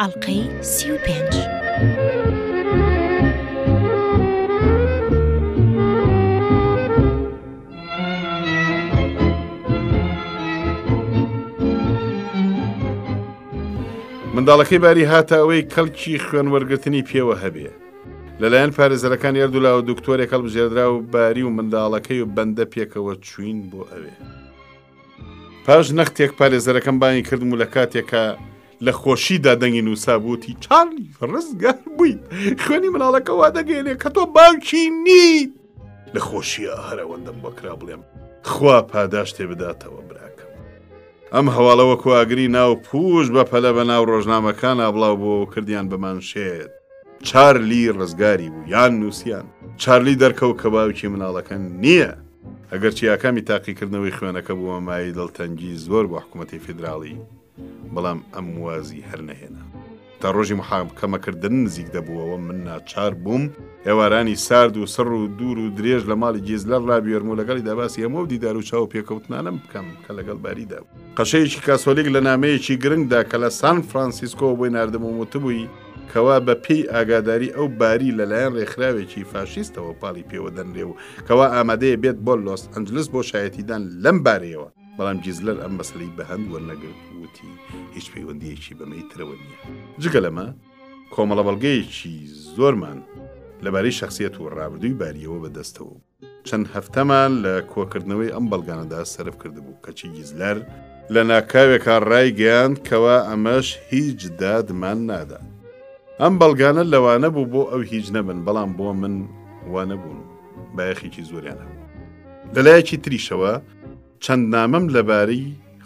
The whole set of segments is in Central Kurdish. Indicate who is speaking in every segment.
Speaker 1: ئەڵقەی سی و پێنج.
Speaker 2: منداڵەکەی باری هاتە ئەوەی کەڵکی خوێن وەرگرتنی پێوە هەبێ. لەلایەن پارێزەرەکان یاردولا و دکتۆرێک هەڵبژێدرا و باری و منداڵەکەی و بەندە پێکەوە چوین بۆ ئەوێ. پاش نەختێک پارێزەرەکەم بانی کردم و لە کاتێکە لە خۆشیدا دەنگی نووسا بووتی چاڵی ڕزگار بووی خوێنی مناڵەکە وا دەگەێنێ کە تۆ باوکی نیت لە خۆشیە هەرەوەندەم بۆکرا بڵێم خوا پاداشتێ بداتەوە براکە ئەم هەواڵە وەکو ئاگری ناو پوش بە پەلە بە ناو ڕۆژنامەکان ئابڵاو بۆ کردیان بەمانشێت چارلی ڕزگاری بوو یان نووسیان چارلی دەرکەوت کە باوکی مناڵەکە نییە ئەگەرچی ئاکامی تاقیکردنەوەی خوێنەکە بووە مایەی دڵتەنگی زۆر بۆ حکوومەتی فیدراڵی، بەڵام ئەم وازی هەر نەهێنا. تا ڕۆژی محاکەمەکردن نزیک دەبووەوە من ناچار بووم ئێوارانی سارد و سڕ و دوور و درێژ لە ماڵی گیزلەر ڕابوێرم و لەگەڵیدا باسی هەموو ئەو دیدار و چاوپێکەوتنانەم بکەم کە لەگەڵ باریدا بوو. قەشەیەکی کاسۆلیک لە نامەیەکی گرنگدا کە لە سان فرانسیسکۆوە بۆی ناردبووم وتبووی، کەوا بە پێی ئاگاداری ئەو باری لە لایەن ڕێکخراوێکی فاشیستەوە پاڵی پێوە دەنرێ و کەوا ئامادەیە بێت بۆ لۆس ئەنجلس بۆ شایەتیدان لەم بارەیەوە بەڵام گیزلەر ئەم مەسلەی بەهەند وەرنەگرت وتی هیچ پەیوەندیەکی بەمەی ترەوە نییە جگە لەمە کۆمەڵە بەڵگەیەکی زۆرمان لەبارەی شخصیت و ڕابردووی باریەوە بەدەستەوە بوو. چەند هەفتەمان لە کۆکردنەوەی ئەم بەڵگانەدا سەرف کردبوو کەچی گیزلەر لە ناکاوێکا ڕایگەیاند کەوا ئەمەش هیچ دادمان نادا. ئەم بەڵگانە لەوانە بوو بۆ ئەو هیچ نەبن بەڵام بۆ من وا نەبوون و بایەخێکی زۆریان هەبوو. لەلایەکی تریشەوە، چەند نامەم لەبارەی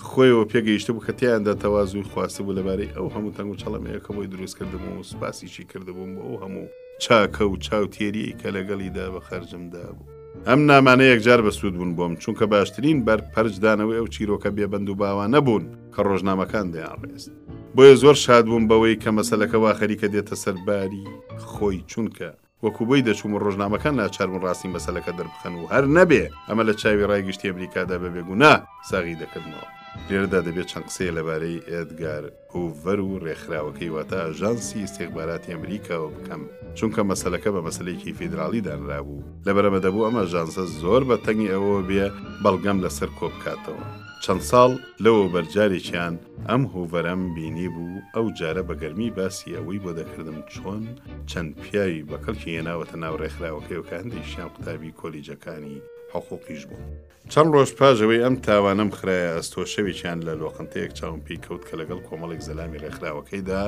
Speaker 2: خۆیەوە پێگەیشتبوو کە تیاندا تەوازوی خواستبوو لەبارەی ئەو هەموو تەنگ و چەڵەمەیە کە بۆی دروست کردبووم و سوپاسیشی کردبووم بۆ ئەو هەموو چاکە و چاوتێریی کە لەگەڵیدا بە خەرجمدا بوو. ئەم نامانە یەکجار بەسوود بوون بۆم، چونکە باشترین بەر پەرچدانەوەی ئەو چیرۆکە بێبەند و باوانە بوون کە ڕۆژنامەکان دەیانڕێست. بۆیە زۆر شاد بووم بەوەی کە مەسەلەکە وا خەریکە دێتە سەر باری خۆی، چونکە. وەکو بۆی دەچووم و ڕۆژنامەکان ناچاربوون ڕاستی مەسەلەکە دەربخەن و هەر نەبێ ئەمە لە چاوی ڕای گشتی ئەمریکادا بە بێ گوناه ساغی دەکردمەوە. لێرەدا دەبێ چەند قسەیە لەبارەی ئێدگار هوڤەر و ڕێکخراوەکەی واتە ئاژانسی ئیستیخباراتی ئەمریکاوە بکەم چونکە مەسەلەکە بە مەسەلەیەکی فیدراڵی دانرابوو لەبەرئەمە دەبوو ئەم ئاژانسە زۆر بە تەنگی ئەوەوە بێ بەڵگەم لەسەر کۆبکاتەوە چەند ساڵ لەوەوبەر جارێکیان ئەم هوڤەرەم بینی بوو ئەو جارە بە گەرمی باسی ئەوەی بۆ دەکردم چۆن چەند پیاوی بە کەڵکی هێناوەتە ناو ڕێکخراوەکەی و کە هەندێکشیان قوتابی کۆلیجەکانی حقوقیش بوون. چەند ڕۆژ پاش ئەوەی ئەم تاوانەم خرایە ئەستۆ شەوێکیان لە لۆقنتەیەک چاوم پێی کەوت کە لەگەڵ کۆمەڵێک زەلامی ڕێکخراوەکەیدا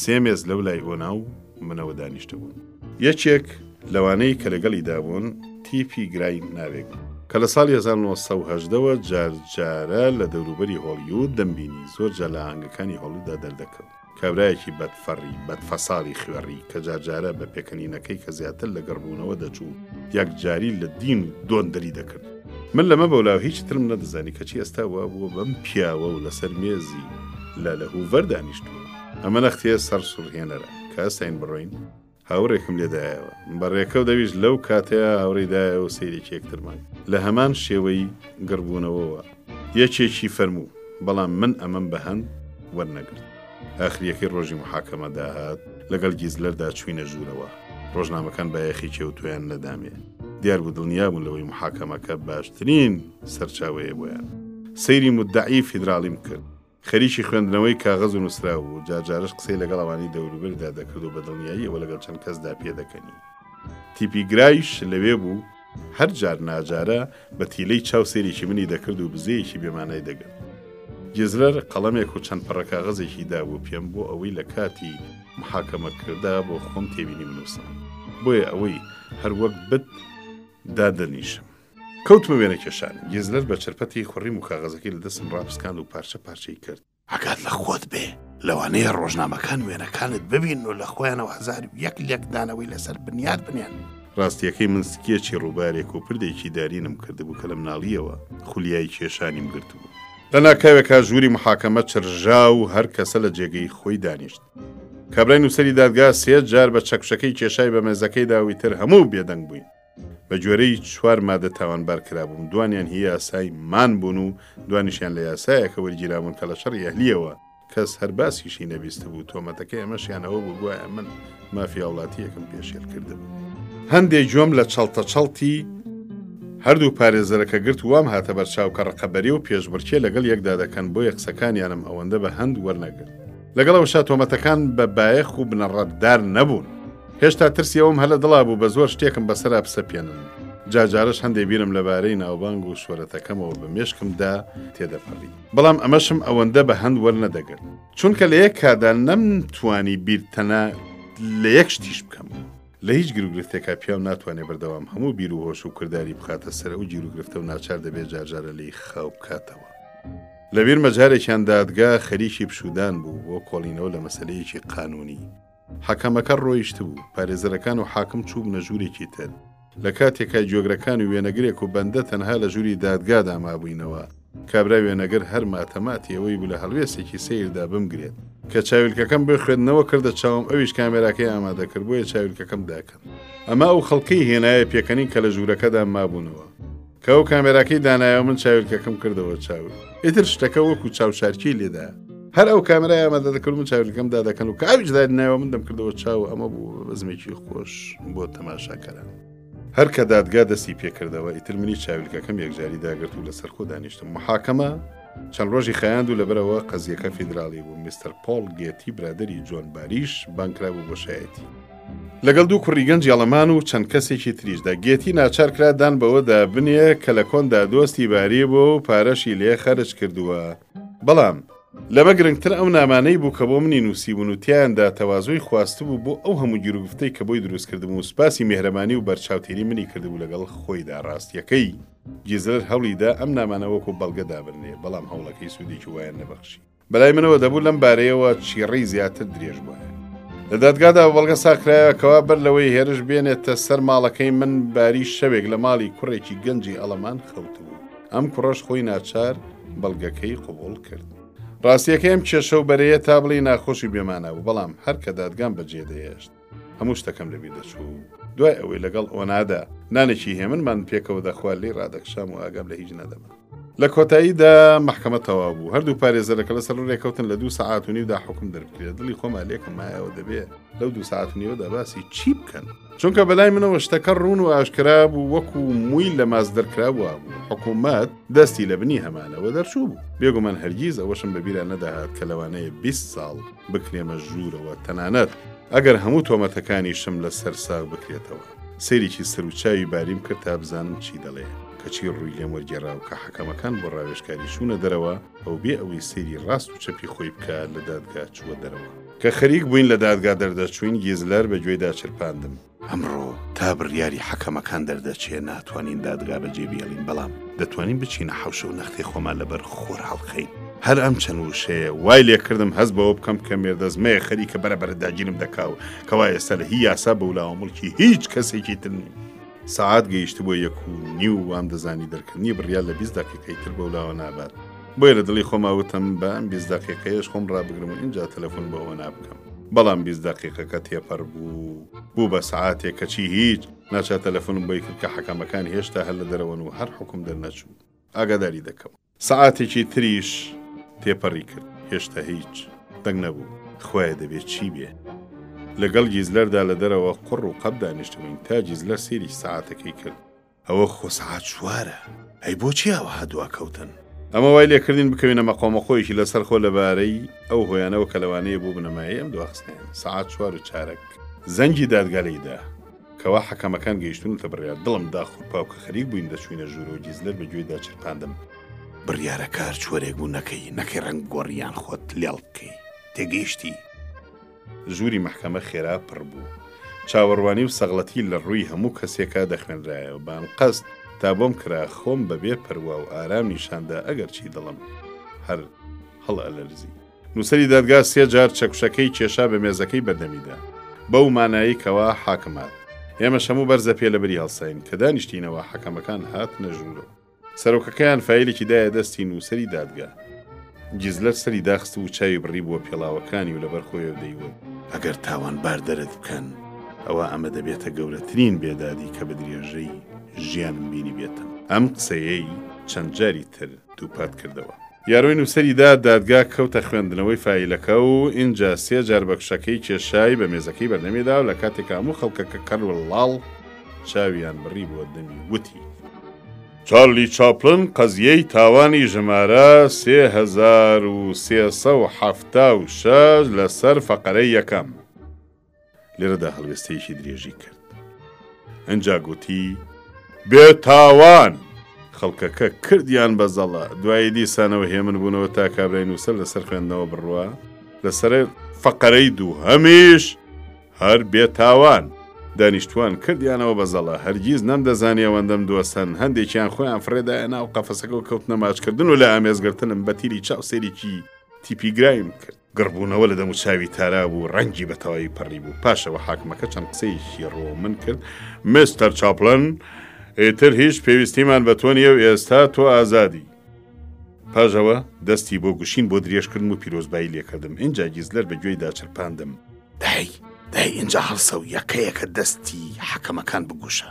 Speaker 2: سێ مێز لەولای ئۆنا و منەوە دانیشتبوون. یەکێک لەوانەی کە لەگەڵیدا بوون تیپی گرای ناوێک بوو، کە لە ساڵی هەزار و نۆ سەد و هەژدە وە جار جارە لە دەوروبەری هۆڵیود دەمبینی، زۆر جار لە ئاهەنگەکانی هۆڵیوددا دەردەکەوت. کابرایەکی بەدفەڕی، بەدفەساڵی خوێڕی، کە جار جارە بە پێکەنینەکەی کە زیاتر لە گڕبوونەوە دەچوو، یەکجاری لە دین و دۆن دەری دەکرد. من لەمە بەولاوە هیچی ترم نەدەزانی، کەچی ئێستا وا بووە بەم پیاوە و لەسەر مێزی لالە هووڤەر دانیشتووە. ئەمە نەختێ سەرسوڕهێنەرە. کە ئەستاین بڕۆین. هاوڕێکم لێ دایەوە. بە ڕێکە و دەویش لەو کاتەیە هاوڕێی دایەوە و سەیرێکی یەکترمان کرد. لە هەمان شێوەی گڕبوونەوەوە. یەکێکی فەرموو، بەڵام من ئەمەم بە هەند وەرنەگرت. ئاخرییەکەی ڕۆژی موحاکەمە داهات، لەگەڵ گیزلەردا چووینە ژوورەوە. ڕۆژنامەکان بایەخی کێوتوویان نەدامێ. دیار بوو دڵنیا بوون لەوەی موحاکەمەکە باشترین سەرچاوەیە بۆیان. سەیری مودەعی فیدراڵیم کرد. خەریکی خوێندنەوەی کاغەز و نووسراو بوو، جار جارەش قسەی لەگەڵ ئەوانی دەوروبەریدا دەکرد و بە دڵنیایی ئەوە لەگەڵ چەند کەسدا پێ دەکەنی. تیپی گرایش لەوێ بوو، هەر جار ناجارە بە تیلەی چاو سەیرێکی منی دەکرد و بزەیەکی بێ مانای دەگرت. گیزلەر قەڵەمێک و چەند پەڕە کاغەزێکی دابوو پێم بۆ ئەوەی لە کاتی محاکەمە کردا بۆ خۆم تێبینی بنووسم. بۆیە ئەوەی هەر وەک بت دادەنیشم. کەوتمە وێنە کێشان. گیزلەر بە چرپەتێکی خوڕیم و کاغەزەکەی لە دەستم ڕاپسکاند و پارچە پارچەی کرد. ئاگات لە خۆت بێ. لەوانەیە ڕۆژنامەکان وێنەکانت ببینن و لە خۆیانەوە هەزار و یەک لێکدانەوەی لەسەر بنیات بنێن. ڕاستییەکەی من سکێچی ڕووبارێک و پردێکی دارینم کردبوو کە لە مناڵییەوە خولیای کێشانیم گرتبوو. لە ناکاوێکا ژووری محاکەمە چرژا و هەر کەسە لە جێگەی خۆی دانیشت. کابرای نووسەری دادگا سێ جار بە چەکوشەکەی کێشای بە مێزەکەیدا و ئیتر هەموو بێدەنگ بووین. بە گوێرەی چوار مادە تاوانبار کرابووم دوانیان هی یاسای مان بوون و دوانیشیان لە یاسایەکە وەرگیرابوون کە لە شەڕی ئەهلیەوە کەس هەر باسیشی نەبیست بوو تۆمەتەکەی ئەمەشیان ئەوە بوو گوایە من مافی هاوڵاتیەکەم پێشێل کردبوو هەندێک گوێم لە چەڵتە چەڵتی هەردوو پارێزەرەکە گرت وام هاتە بەرچاو کە ڕقەبەری و پێشبڕکێ لەگەڵ یەکدا دەکەن بۆیە قسەکانیانم ئەوەندە بە هەند وەرنەگرت لەگەڵەوەشا تۆمەتەکان بە بایەخ و بنەڕەتدار نەبوون. هێشتا ترسی ئەوەم هەر لە دڵا بوو بە زۆر شتێکم بەسەرا بسەپێنن. جا جارەش هەندێ بیرم لەبارەی ناوبانگ و شۆرەتەکەمەوە بە مێشکمدا تێدەپەڕی. بەڵام ئەمەشم ئەوەندە بە هەند وەرنەدەگرت. چونکە لە یەک کاتدا نەمتوانی بیر تەنە لە یەک شتیش بکەم. لە هیچ گروگرفتێکا پیاو ناتوانێ بەردەوام هەموو بیر و هۆش و کرداری بخاتە سەر ئەو گیروگرفتە و ناچار دەبێ جار جارە لێی خاو بکاتەوە. لە بیرمە جارێکیان دادگا خەریکی پشوودان بوو بۆ کۆڵینەوە لە مەسەلەیەکی قانوونی. حەکەمەکە ڕۆیشتبوو، پارێزەرەکان و حاکم چووبوونە ژوورێکی تر. لە کاتێکا گوێگرەکان و وێنەگرێک و بەندە تەنها لە ژووری دادگادا مابووینەوە، کابرا وێنەگر هەر ماتەماتی ئەوەی بوو لە هەڵوێستێکی سەیردا بمگرێت. کە چاویلکەکەم بۆی خوێندنەوە کردە چاوم، ئەویش کامێراکەی ئامادە کرد، بۆیە چاویلکەکەم داکەند. ئەمە ئەو خەڵکەی هێنایە پێکەنین کە لە ژوورەکەدا مابوونەوە. کە ئەو کامێراکەی دانایەوە من چاویلکەکەم کردەوە چاو. ئیتر شتەکە وەکو چاوشارکێی لێدا. هەر ئەو کامێرای ئامادە دەکرد من چاویلکەم دادەکەن و کە ئاویش دادنایەوە من دەمکردەوە چاو ئەمە بوو بە بەزمێکی خۆش بۆ تەماشاکەران. هەر کە دادگا دەستی پێکردەوە ئیتر منی چاویلکەکەم یەکجاری داگرت و لەسەر کۆ دانیشتم. محاکەمە چەند ڕۆژی خایاند و لەبەرئەوە قەزییەکە فیدراڵی بوو میستەر پۆڵ گێتی برادەری جۆن باریش بانگکرابوو بۆ شایەتی. لەگەڵ دوو کوڕی گەنجی ئەڵەمان و چەند کەسێکی تریشدا. گێتی ناچار کرا دان بەوەدا بنێ کە لە کۆندا دۆستی باری بووە و پارەشی لێ خەرج کردووە. بەڵام. لەمە گرنگتر ئەو نامانەی بوو کە بۆ منی نووسیبوون و تیایاندا تەوازۆی خواستبوو بۆ ئەو هەموو گیروگفتەی کە بۆی دروست کردبووم و سوپاسی میهرەبانی و بەرچاوتیری منی کردبوو لەگەڵ خۆیدا. ڕاستییەکەی، گیزلەر هەوڵی دا ئەم نامانە وەکوو بەڵگە دابنرێ، بەڵام هەوڵەکەی سوودێکی وایان نەبەخشی. بەلای منەوە دەبوو لەم بارەیەوە چیڕەی زیاتر درێژ بۆێ. لە دادگادا بە بەڵگە ساکرایە کەوا بەر لەوەی هێرش بێنێتە سەر ماڵەکەی من باری شەوێک لە ماڵی کوڕێکی گەنجی ئەڵەمان خەوتبوو ئەم کوڕەش خۆی ناچار بەڵگەکەی قوبوڵ کرد. ڕاستیەکەی ئەم کێشە و بەرەیە تا بڵێی ناخۆشی بێمانا بوو بەڵام هەر کە دادگام بەجێ دەهێشت. هەموو شتەکەم لەبیر دەچوو. دوای ئەوەی لەگەڵ ئۆنادا نانێکی هێمنمان پێکەوە دەخوارد لێی ڕادەکشام و ئاگام لە هیچ نەدەما. لە کۆتاییدا مەحکەمە تەواو بوو هەردوو پارێزەرەکە لەسەر ڕێکەوتن لە دوو سەعات و نیودا حکم دەرکرێت دڵی خۆمان لێکم مایەوە دەبێت لەو دوو ساعت و نیوەدا باسی چی بکەن چونکە بەلای منەوە شتەکە ڕوون و ئاشکرا بوو وەکو مووی لە ماس دەرکرا بووە بوو حکوومەت دەستی لە بنی هەمانەوە دەرچوو بوو بێگومان هەرگیز ئەوەشم بەبیران نەداهات کە لەوانەیە 20 ساڵ بکنێمە ژوورەوە تەنانەت ئەگەر هەموو تۆمەتەکانیشم لە سەر ساغ بکرێتەوە. سەیرێکی سەر و چاوی باریم کرد تا بزانم چی دەڵێ، کەچی ڕووی لێم وەرگێڕا و کە حەکەمەکان بۆ ڕاوێژکاری چوونە دەرەوە، ئەو بێ ئەوەی سەیری ڕاست و چەپی خۆی بکا لە دادگا چووە دەرەوە. کە خەریک بووین لە دادگا دەردەچووین، گیزلەر بە گوێیدا چرپاندم. ئەمڕۆ تا بڕیاری حەکەمەکان دەردەچێ ناتوانین دادگا بەجێ بێڵین بەڵام دەتوانین بچینە حەوشە و نەختێ خۆمان لەبەر خۆر هەڵخەین. هەر ئەم چەند وشەیە وای لێ کردم هەست بەوە بکەم کە مێردەزمەیەک خەریکە بەرە بەرە داگیرم دەکا و کەوا ئێستا لە هی یاسا بەولاوە موڵکی هیچ کەسێکی تر نیم. سەعات گەیشتبووە یەک و نیو وامدەزانی دەرکردنی بڕیار لە بیست دەقیقەی تر بەولاوە نابات. بۆیە لە دڵی خۆما وتم بە ئەم بیست دەقیقەیەش خۆم ڕابگرم و ئینجا تەلەفۆن بۆ ئەوە نابکەم بەڵام بیست دەقیقەکە تێپەر بوو بوو بە سعاتێک کەچی هیچ ناچا تەلەفۆنم بۆی کرد کە حەکەمەکان هێشتا هەر لە دەرەوەن و هەر حکوم دەرنەچوو ئاگاداری دەکەم سعاتێکی تریش تێپەڕی کرد هێشتا هیچ دەنگ نەبوو خوایە دەبێت چی بێ لەگەڵ گیزلەردا لە دەرەوە قڕ و قەب دانیشتبووین تا گیزلەر سێری سعاتەکەی کرد ئەوە خۆ سەعات چوارە. ئەی بۆچی ئاوەها دواکەوتن؟ ئەمە وای لێ کردین بکەوینە مەقۆمەقۆیەکی لەسەرخۆ لەبارەی ئەو هۆیانەوە کە لەوانەیە بۆ بنەمایەی ئەم دواخستنەیان سەعات چوار و چارەک زەنگی دادگا لێی دا. کەوا حەکەمەکان گەیشتوونەتە بڕیار. دڵم داخ و پاو کە خەریک بووین دەچووینە ژوورەوە گیزلەر بە گوێیدا چرپاندم. بڕیارە کار چۆرێک بوو نەکەی، نەکەی ڕەنگ گۆڕی یان خۆت لێڵ بکەی. تێگەیشتی؟ ژووری مەحکەمە خێرا پڕ بوو. چاوەڕوانی و سەغڵەتی لە ڕووی هەموو کەسێکا دەخوێنرایەوە، بە ئەنقەست تا بۆم کرا، خۆم بە بێ پەروا و ئارام نیشان دا ئەگەرچی دڵم هەر هەڵئەلەرزی. نووسەری دادگا سێ جار چەکوشەکەی کێشا بە مێزەکەی بەردەمیدا، بەو مانایەی کەوا حاکم هات. ئێمەش هەموو بەرزەپێ لەبری هەڵساین. کە دانیشتینەوە حەکەمەکان هاتنە ژوورەوە. سەرۆکەکەیان فایلێکی دایە دەستی نووسەری دادگا. گیزلەر سەری داخست و چاوی بڕیبووە پێڵاوەکانی و لەبەر خۆیەوە دەیوت. ئەگەر تاوانبار دەرت بکەن، ئەوا ئەمە دەبێتە گەورەترین بێدادی کە بە درێژەی ژیانم بینیبێتم. ئەم قسەیەی چەند جاری تر دووپات کردەوە. یارۆی نووسەری دا، دادگا کەوتە خوێندنەوەی فایلەکە و ئینجا سێ جار بەکشەکەی کێشای بە مێزەکەی بەردەمیدا و لە کاتێکا هەموو خەڵکەکە کەر و ڵاڵ، چاویان بڕیبووە دەمی وتی. چارلی چاپلن قەزیەی تاوانی ژمارە سێ هەزار و سێ سەد و حەفتا و شەش لەسەر فەقەرەی یەکەم. لێرەدا هەڵوێستەیەکی درێژی کرد. ئنجا گوتی، بێتاوان! خەڵکەکە کردیان بە زەڵە. دوایی دیسانەوە هێمن بوونەوە تا کابرای نووسەر لەسەر خوێندنەوە بڕوا. لەسەر فەقەرەی دووهەمیش هەر بێ تاوان. دانیشتوان کردیانەوە بە زەڵە، هەرگیز نەمدەزانی ئەوەندەم دۆست هەن، هەندێکیان خۆیان فڕێدایە ناو قەفەسەکەو کەوتنە ماچکردن و لە ئامێزگرتنم بە تیری چاو سەیرێکی تیپی گرایم کرد، گڕبوونەوە لە دەموچاوی تارا بوو، ڕەنگی بە تەواوی پەڕی بوو، پاشەوە حاکمەکە چەند قسەیەکی ڕووە من کرد، مستەر چاپلن ئیتر هیچ پێویستیمان بە تۆ نییەو ئێستا تۆ ئازادی. پاش ئەوە دەستی بۆ گوشین بۆ درێژ کردم و پیرۆزبایی لێ کردم، ئینجا گیزلەر بە گوێیدا چرپاندم. دەی، دەی ئینجا هەڵسە و یەکەیەکە دەستی حەکەمەکان بگوشە.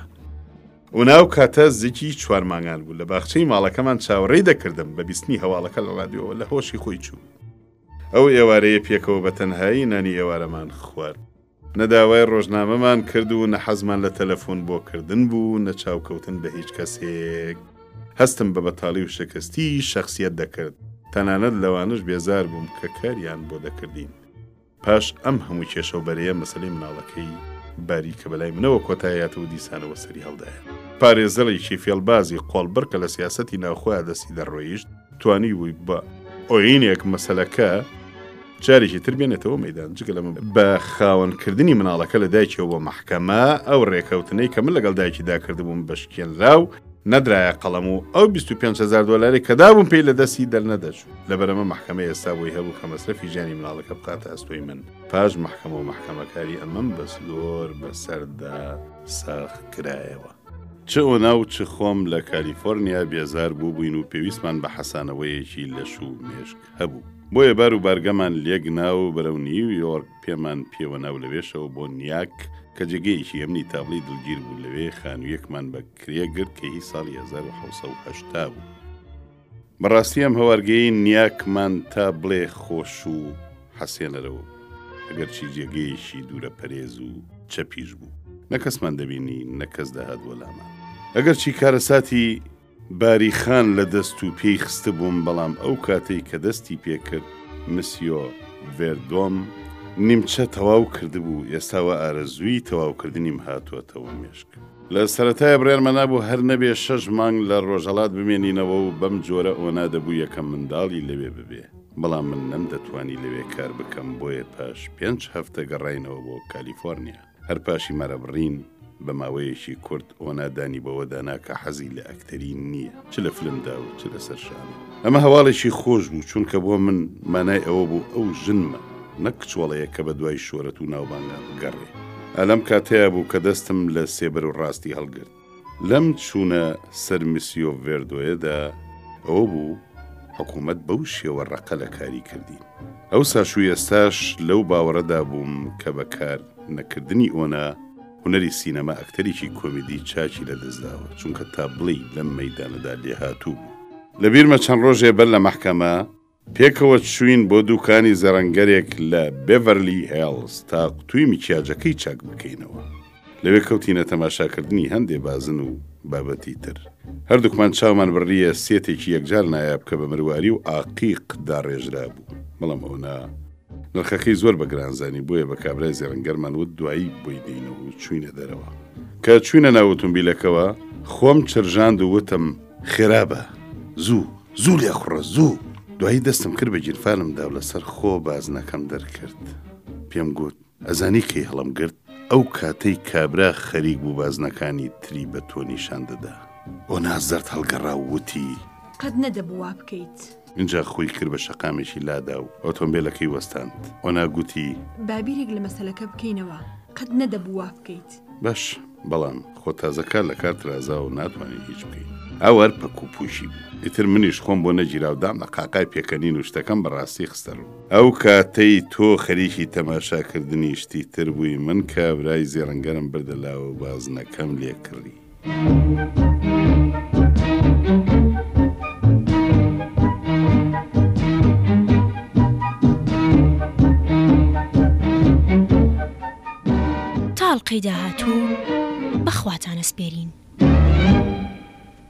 Speaker 2: ئەوناو کاتە زیکی چوار مانگان بوو، لە باخچەی ماڵەکەمان چاوەڕێی دەکردم، بە بیستنی هەواڵەکە لە ڕادیۆوە لە هۆشی خۆی چوو. ئەو ئێوارەیە پێکەوە بە تەنهایی نانی ئێوارەمان خوارد. نە داوای ڕۆژنامەمان کرد و نە حەزمان لە تەلەفۆن بۆ کردن بوو، نە چاوکەوتن بە هیچ کەسێک. هەستم بە بەتاڵی و شکستیی شەخسیەت دەکرد، تەنانەت لەوانەش بێزار بووم کە کاریان بۆ دەکردین. پاش ئەم هەموو کێشە و بەرەیە مەسەلەی منداڵەکەی باری کە بەلای منەوە کۆتایهات و دیسانەوە سەری هەڵدایە. پارێزەرێکی فێڵبازی قۆڵبڕ کە لە سیاسەتی ناوخۆیا دەستی دەڕۆیشت، توانیبووی بە ئۆینێک مەسەلەکە جارێکی تر بێنێتەوە مەدان جگە لەمە بە خاوەنکردنی مناڵەکە لە دایکەوە بۆ محکەمە ئەو ڕێکەوتنەی کە من لەگەڵ دایکیدا کردبووم بە شکێن لاو نەدرایە قەڵەم و ئەو 25هزار دلاری کەدابووم پێی لە دەستی دەرنەدەچوو لە بەرەمە محکەمە ئێستا بۆی هەبوو کە مەسرفی ژیانی مناڵەکە بکاتە ئەستۆی من پاش محکەمە و محکەمەکاری ئەمەم بەس زۆر بەسەردا ساخ کرایەوە. چ ئۆنا و چ خۆم لە کالیفۆرنیا بێزار بووبووین و پێویستمان بە حەسانەوەیەکی لەش و مێشک هەبوو. بۆیە بار و بارگەمان لێکنا و بەرەو نیویۆرک پێمان پێوەنا و لەوێشەوە بۆ نیاک کە جێگەیەکی ئەمنی تابڵی دڵگیر بوو لەوێ خانوویەکمان بە کرێ گرت کە هی ساڵی هەزار و حەوت سەد و هەشتا بوو. بەڕاستی ئەم هەوارگەی نیاکمان تا بڵێ خۆش و حەسێنەرە و ئەگەرچی جێگەیەکی دوورە پەرێز و چەپیش بوو نە کەسمان دەبینی نە کەس دەهات بۆ لامان ئەگەرچی کارەساتی باریخان لە دەست و پێی خستبووم بەڵام ئەو کاتەی کە دەستی پێکرد مسیۆ ڤێردۆم نیمچە تەواو کردبوو ئێستاوە ئارەزووی تەواوکردنیم هاتووەتەوە مێشک. لە سەرەتایە بڕیارمان نابوو هەر نەبێ شەش مانگ لە ڕۆژهەڵات بمێنینەوە و بەم جۆرە ئۆنا دەبوو یەکەم منداڵی لەوێ ببێ، بەڵام من نەمدەتوانی لەوێ کار بکەم بۆیە پاش پێنج هەفتە گەڕاینەوە بۆ کالیفۆرنیا. هەر پاشی مارەبڕین بە ماوەیەکی کورت ئۆنا دانی بەوەدا نا کە حەزی لە ئەکتەری نییە. چ لە فلمدا و چ لەسەر شانۆ. ئەمە هەواڵێکی خۆش بوو، چونکە بۆ من مانای ئەوە بوو ئەو ژنمە، نەک کچۆڵەیەک کە بە دوای شۆرەت و ناوبانگە بگەڕێ. ئا لەم کاتەیا بوو کە دەستم لە سێبەر و ڕاستی هەڵگرت. لەم چوونە سەر میسیۆ ڤێردۆیەدا ئەوە بوو حکوومەت بەو شێوە ڕەقە لە کاری کردین. ئەوساش و ئێستاش لەو باوەڕەدا بووم کە بەکار نەکردنی ئۆنا، هونەری سینەما ئەکتەرێکی کۆمیدی چاکی لەدەستداوە، چونکە تا بڵێی لەم مەیدانەدا لێهاتوو بوو. لەبیرمە چەند ڕۆژێ بەر لە مەحکەمە، پێکەوە چووین بۆ دووکانی زەرەنگەرێک لە بێڤەرلی هێڵز تا قوتووی میکیاجەکەی چاک بکەینەوە. لەوێ کەوتینە تەماشاکردنی هەندێ بازن و بابەتی تر. هەردووکمان چاومان بڕییە سێتێکی یەکجار نایاب کە بە مرواری و عاقیق داڕێژرابوو، بەڵام ئەوەنا. نرخەکەی زۆر بە گران زانی بۆیە بە کابرای زێڕنگەرمان وت دوایی بۆی دێینە و چوینە دەرەوە کە چوینە ناو ئۆتۆمبیلەکەوە خۆم چرژاند و وتم خێرا بە زوو زوو لێ خوڕە زوو دوایی دەستم کرد بە گیرفانم داو لەسەر خۆ بازنەکەم دەرکرد پێم گوت ئەزانی کەی هەڵم گرت؟ ئەو کاتەی کابرا خەریک بوو بازنەکانی تری بە تۆ نیشان دەدا. ئۆناس زەرد هەڵگەڕا و وتی.
Speaker 3: قەت نەدەبوو وا بکەیت.
Speaker 2: ئینجا خۆی کرد بە شەقامێکی لادا و ئۆتۆمبێلەکەی وەستاند. ئۆنا گوتی.
Speaker 3: با بیرێک لە مەسەلەکە بکەینەوە. قەت نەدەبوو وا بکەیت.
Speaker 2: باش. بەڵام خۆ تازە کار لە کار ترازاوە و ناتوانین هیچ بکەین. ئەو هەر پەک و پووشی بوو. ئیتر منیش خۆم بۆ نەگیرا و دام لە قاقای پێکەنین و شتەکەم بە ڕاستی خستە ڕوو. ئەو کاتەی تۆ خەریکی تەماشا کردنی شتی تر بووی، من کابرای زێڕنگەرم بردە لاوە و بازنەکەم لێ کڕی.
Speaker 1: تاڵقەی داهاتوو بەخواتان ئەسپێرین.